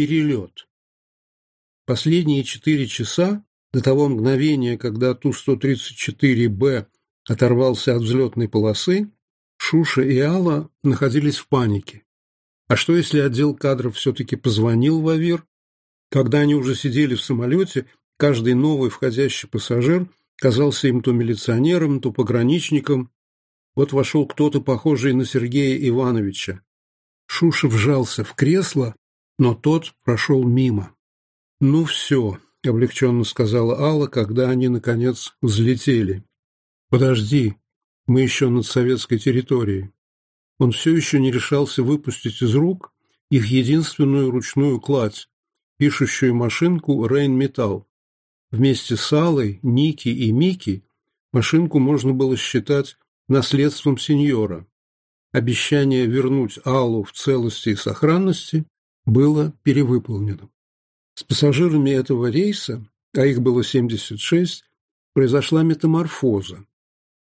перелет. Последние четыре часа до того мгновения, когда Ту-134Б оторвался от взлетной полосы, Шуша и Алла находились в панике. А что, если отдел кадров все-таки позвонил в Авир? Когда они уже сидели в самолете, каждый новый входящий пассажир казался им то милиционером, то пограничником. Вот вошел кто-то, похожий на Сергея Ивановича. Шуша вжался в кресло, но тот прошел мимо. «Ну все», — облегченно сказала Алла, когда они, наконец, взлетели. «Подожди, мы еще над советской территорией». Он все еще не решался выпустить из рук их единственную ручную кладь, пишущую машинку «Рейнметалл». Вместе с Аллой, Ники и Мики машинку можно было считать наследством сеньора. Обещание вернуть Аллу в целости и сохранности было перевыполнено. С пассажирами этого рейса, а их было 76, произошла метаморфоза.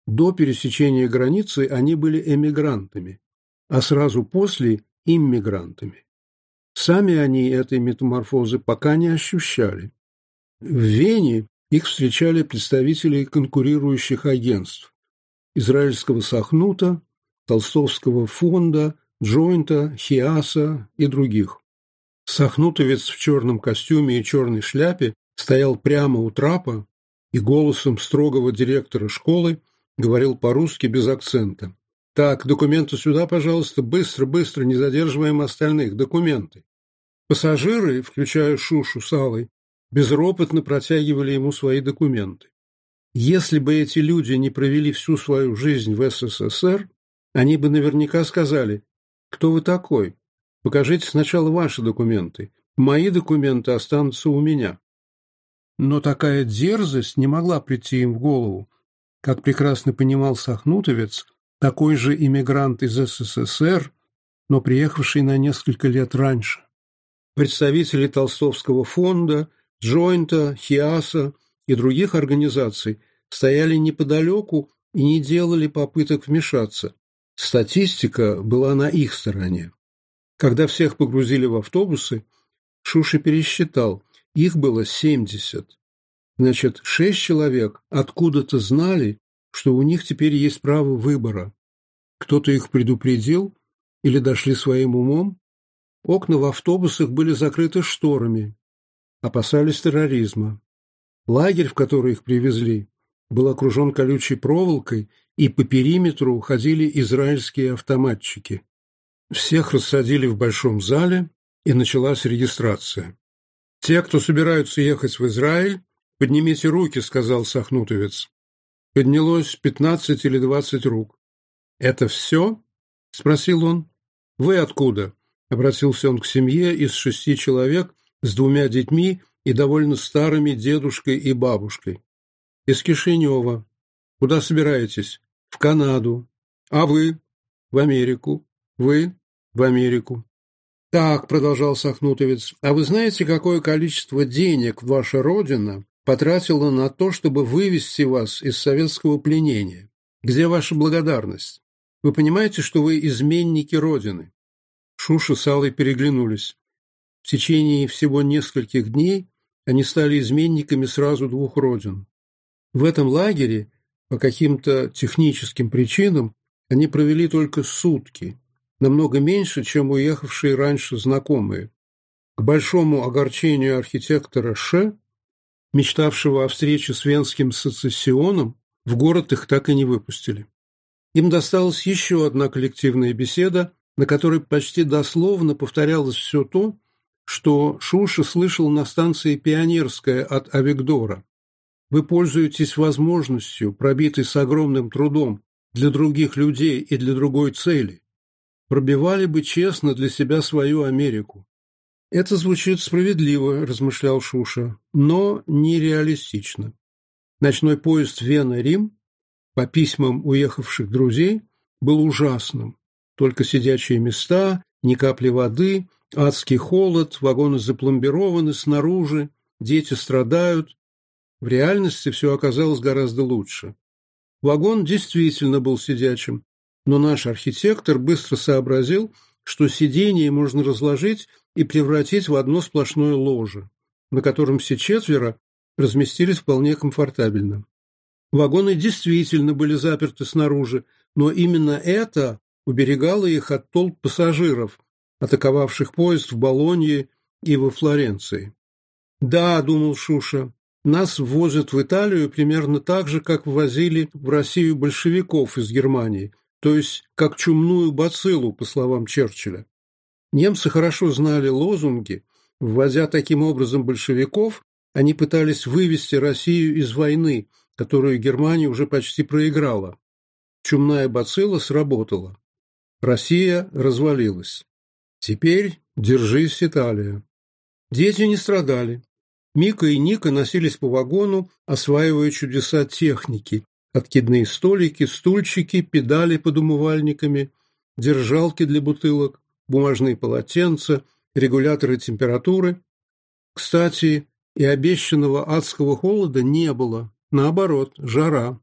До пересечения границы они были эмигрантами, а сразу после – иммигрантами. Сами они этой метаморфозы пока не ощущали. В Вене их встречали представители конкурирующих агентств – израильского Сахнута, Толстовского фонда, Джойнта, Хиаса и других. Сахнутовец в черном костюме и черной шляпе стоял прямо у трапа и голосом строгого директора школы говорил по-русски без акцента. «Так, документы сюда, пожалуйста, быстро, быстро, не задерживаем остальных, документы». Пассажиры, включая Шушу с Аллой, безропотно протягивали ему свои документы. Если бы эти люди не провели всю свою жизнь в СССР, они бы наверняка сказали, кто вы такой, Покажите сначала ваши документы. Мои документы останутся у меня». Но такая дерзость не могла прийти им в голову. Как прекрасно понимал Сахнутовец, такой же иммигрант из СССР, но приехавший на несколько лет раньше. Представители Толстовского фонда, Джойнта, Хиаса и других организаций стояли неподалеку и не делали попыток вмешаться. Статистика была на их стороне. Когда всех погрузили в автобусы, Шуша пересчитал, их было семьдесят. Значит, шесть человек откуда-то знали, что у них теперь есть право выбора. Кто-то их предупредил или дошли своим умом? Окна в автобусах были закрыты шторами. Опасались терроризма. Лагерь, в который их привезли, был окружен колючей проволокой, и по периметру ходили израильские автоматчики. Всех рассадили в большом зале, и началась регистрация. «Те, кто собираются ехать в Израиль, поднимите руки», — сказал Сахнутовец. Поднялось пятнадцать или двадцать рук. «Это все?» — спросил он. «Вы откуда?» — обратился он к семье из шести человек с двумя детьми и довольно старыми дедушкой и бабушкой. «Из Кишинева. Куда собираетесь?» «В Канаду. А вы?» «В Америку. Вы?» в Америку. Так, продолжал Сахнутовец, а вы знаете, какое количество денег ваша родина потратила на то, чтобы вывести вас из советского пленения? Где ваша благодарность? Вы понимаете, что вы изменники родины? Шуша с Аллой переглянулись. В течение всего нескольких дней они стали изменниками сразу двух родин. В этом лагере по каким-то техническим причинам они провели только сутки, намного меньше, чем уехавшие раньше знакомые. К большому огорчению архитектора Ше, мечтавшего о встрече с венским сецессионом, в город их так и не выпустили. Им досталась еще одна коллективная беседа, на которой почти дословно повторялось все то, что Шуша слышал на станции «Пионерская» от Авигдора. Вы пользуетесь возможностью, пробитой с огромным трудом, для других людей и для другой цели пробивали бы честно для себя свою Америку. Это звучит справедливо, размышлял Шуша, но нереалистично. Ночной поезд Вена-Рим, по письмам уехавших друзей, был ужасным. Только сидячие места, ни капли воды, адский холод, вагоны запломбированы снаружи, дети страдают. В реальности все оказалось гораздо лучше. Вагон действительно был сидячим, но наш архитектор быстро сообразил, что сиденье можно разложить и превратить в одно сплошное ложе, на котором все четверо разместились вполне комфортабельно. Вагоны действительно были заперты снаружи, но именно это уберегало их от толп пассажиров, атаковавших поезд в Болонье и во Флоренции. «Да», — думал Шуша, — «нас ввозят в Италию примерно так же, как ввозили в Россию большевиков из Германии, то есть как чумную бациллу, по словам Черчилля. Немцы хорошо знали лозунги, вводя таким образом большевиков, они пытались вывести Россию из войны, которую Германия уже почти проиграла. Чумная бацилла сработала. Россия развалилась. Теперь держись, Италия. Дети не страдали. Мика и Ника носились по вагону, осваивая чудеса техники, откидные столики, стульчики, педали под умывальниками, держалки для бутылок, бумажные полотенца, регуляторы температуры. Кстати, и обещанного адского холода не было, наоборот, жара.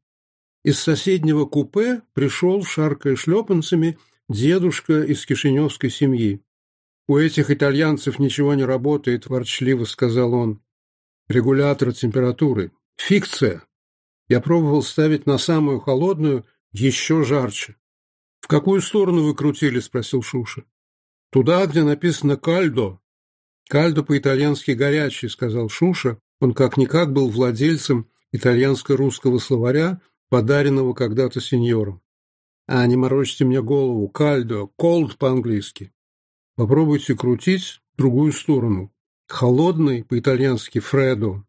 Из соседнего купе пришел, шаркая шлепанцами, дедушка из кишиневской семьи. «У этих итальянцев ничего не работает», – ворчливо сказал он. «Регулятор температуры. Фикция. Я пробовал ставить на самую холодную еще жарче. — В какую сторону вы крутили? — спросил Шуша. — Туда, где написано «кальдо». — Кальдо по-итальянски «горячий», — сказал Шуша. Он как-никак был владельцем итальянско-русского словаря, подаренного когда-то сеньором. — А не морочьте мне голову. Кальдо. Cold по-английски. Попробуйте крутить в другую сторону. Холодный по-итальянски «фредо».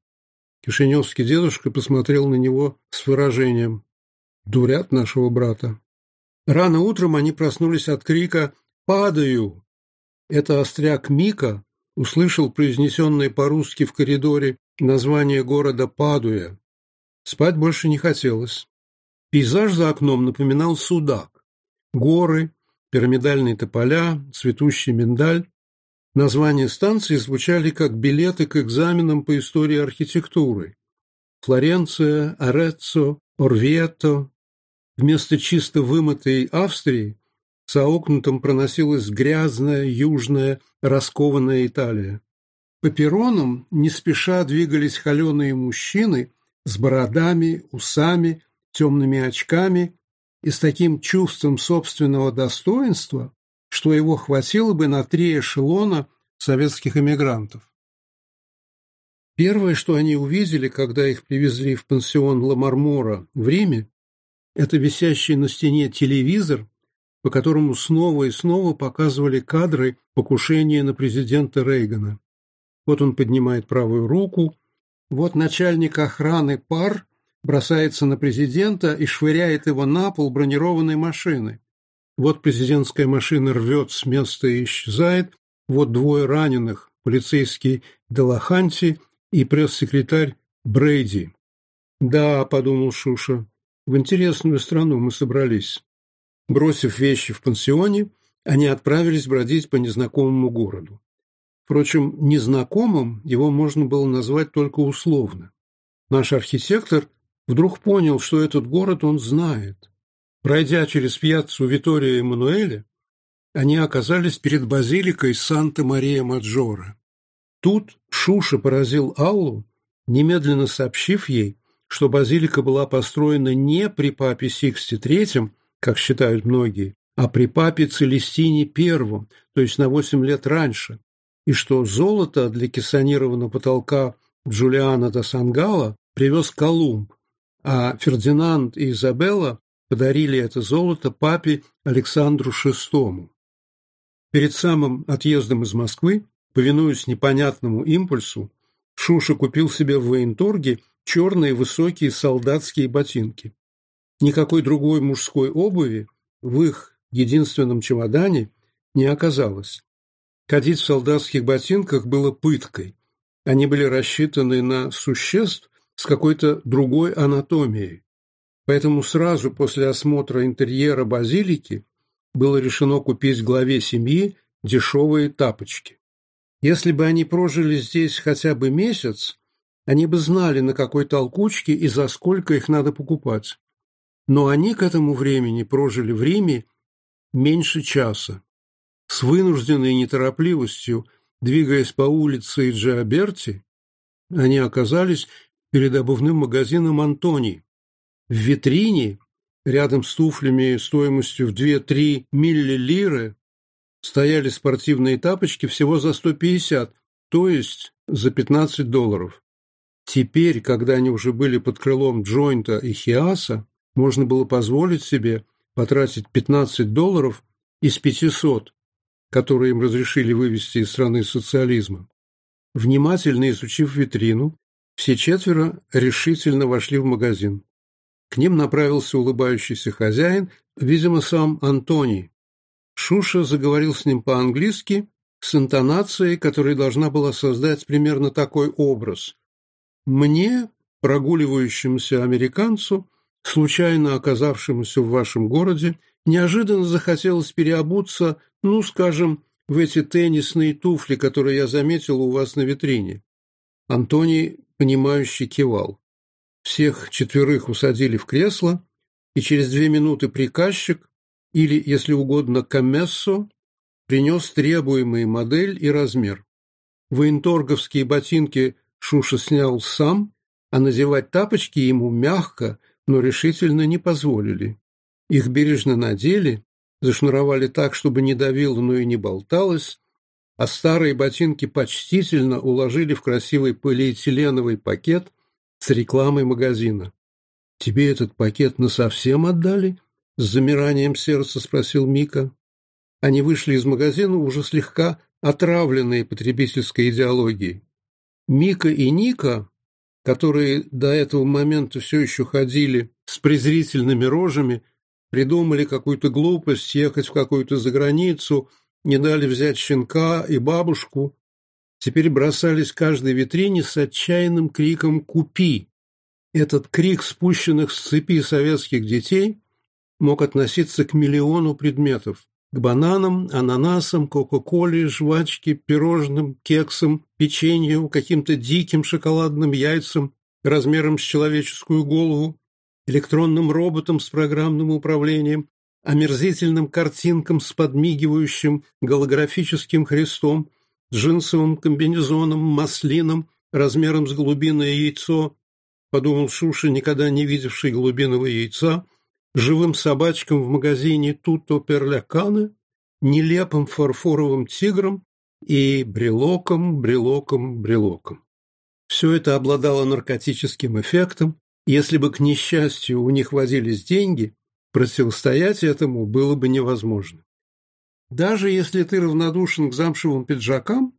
Кишиневский дедушка посмотрел на него с выражением «Дурят нашего брата». Рано утром они проснулись от крика «Падаю!». Это остряк Мика услышал произнесенное по-русски в коридоре название города Падуя. Спать больше не хотелось. Пейзаж за окном напоминал судак. Горы, пирамидальные тополя, цветущий миндаль. Названия станций звучали как билеты к экзаменам по истории архитектуры. Флоренция, Ореццо, Орвето. Вместо чисто вымытой Австрии за окнутом проносилась грязная, южная, раскованная Италия. По перронам не спеша двигались холеные мужчины с бородами, усами, темными очками и с таким чувством собственного достоинства, что его хватило бы на три эшелона советских эмигрантов. Первое, что они увидели, когда их привезли в пансион Ла Мармора в Риме, это висящий на стене телевизор, по которому снова и снова показывали кадры покушения на президента Рейгана. Вот он поднимает правую руку, вот начальник охраны пар бросается на президента и швыряет его на пол бронированной машины. Вот президентская машина рвет с места и исчезает. Вот двое раненых, полицейский Делаханти и пресс-секретарь Брейди. «Да», — подумал Шуша, — «в интересную страну мы собрались». Бросив вещи в пансионе, они отправились бродить по незнакомому городу. Впрочем, незнакомым его можно было назвать только условно. Наш архитектор вдруг понял, что этот город он знает. Пройдя через пьяцу Витория Эммануэля, они оказались перед базиликой Санта-Мария-Маджора. Тут Шуша поразил Аллу, немедленно сообщив ей, что базилика была построена не при папе Сиксте III, как считают многие, а при папе Целестине I, то есть на 8 лет раньше, и что золото для кессонированного потолка Джулиана да Сангала привез Колумб, а Фердинанд и Изабелла подарили это золото папе Александру VI. Перед самым отъездом из Москвы, повинуясь непонятному импульсу, Шуша купил себе в военторге черные высокие солдатские ботинки. Никакой другой мужской обуви в их единственном чемодане не оказалось. Ходить в солдатских ботинках было пыткой. Они были рассчитаны на существ с какой-то другой анатомией. Поэтому сразу после осмотра интерьера базилики было решено купить главе семьи дешевые тапочки. Если бы они прожили здесь хотя бы месяц, они бы знали, на какой толкучке и за сколько их надо покупать. Но они к этому времени прожили в Риме меньше часа. С вынужденной неторопливостью, двигаясь по улице Джиаберти, они оказались перед обувным магазином «Антоний», в витрине рядом с туфлями стоимостью в 2-3 миллилиры стояли спортивные тапочки всего за 150, то есть за 15 долларов. Теперь, когда они уже были под крылом Джойнта и Хиаса, можно было позволить себе потратить 15 долларов из 500, которые им разрешили вывести из страны социализма. Внимательно изучив витрину, все четверо решительно вошли в магазин. К ним направился улыбающийся хозяин, видимо, сам Антоний. Шуша заговорил с ним по-английски, с интонацией, которая должна была создать примерно такой образ. «Мне, прогуливающемуся американцу, случайно оказавшемуся в вашем городе, неожиданно захотелось переобуться, ну, скажем, в эти теннисные туфли, которые я заметил у вас на витрине». Антоний, понимающе кивал. Всех четверых усадили в кресло, и через две минуты приказчик, или, если угодно, комессо, принес требуемый модель и размер. Военторговские ботинки Шуша снял сам, а надевать тапочки ему мягко, но решительно не позволили. Их бережно надели, зашнуровали так, чтобы не давило, но и не болталось, а старые ботинки почтительно уложили в красивый полиэтиленовый пакет – с рекламой магазина. «Тебе этот пакет насовсем отдали?» — с замиранием сердца спросил Мика. Они вышли из магазина уже слегка отравленные потребительской идеологией. Мика и Ника, которые до этого момента все еще ходили с презрительными рожами, придумали какую-то глупость, ехать в какую-то заграницу, не дали взять щенка и бабушку, теперь бросались к каждой витрине с отчаянным криком «Купи!». Этот крик спущенных с цепи советских детей мог относиться к миллиону предметов – к бананам, ананасам, кока-коле, жвачке, пирожным, кексам, печенью, каким-то диким шоколадным яйцам размером с человеческую голову, электронным роботом с программным управлением, омерзительным картинкам с подмигивающим голографическим Христом – джинсовым комбинезоном, маслином, размером с голубиное яйцо, подумал Шуша, никогда не видевший голубиного яйца, живым собачкам в магазине Туто Перляканы, нелепым фарфоровым тигром и брелоком, брелоком, брелоком. Все это обладало наркотическим эффектом. Если бы, к несчастью, у них возились деньги, противостоять этому было бы невозможно. Даже если ты равнодушен к замшевым пиджакам,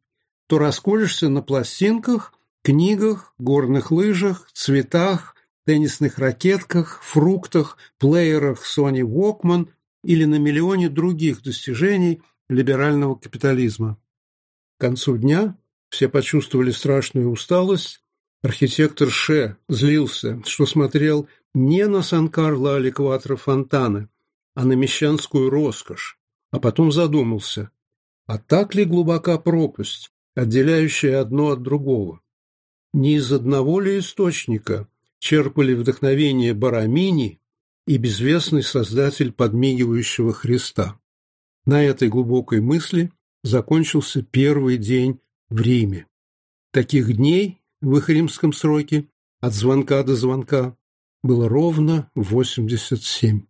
то расколешься на пластинках, книгах, горных лыжах, цветах, теннисных ракетках, фруктах, плеерах Sony Walkman или на миллионе других достижений либерального капитализма. К концу дня все почувствовали страшную усталость. Архитектор Ше злился, что смотрел не на Сан-Карло Аликватора Фонтана, а на мещанскую роскошь, а потом задумался, а так ли глубока пропасть, отделяющая одно от другого? Не из одного ли источника черпали вдохновение Барамини и безвестный создатель подмигивающего Христа? На этой глубокой мысли закончился первый день в Риме. Таких дней в их римском сроке от звонка до звонка было ровно 87.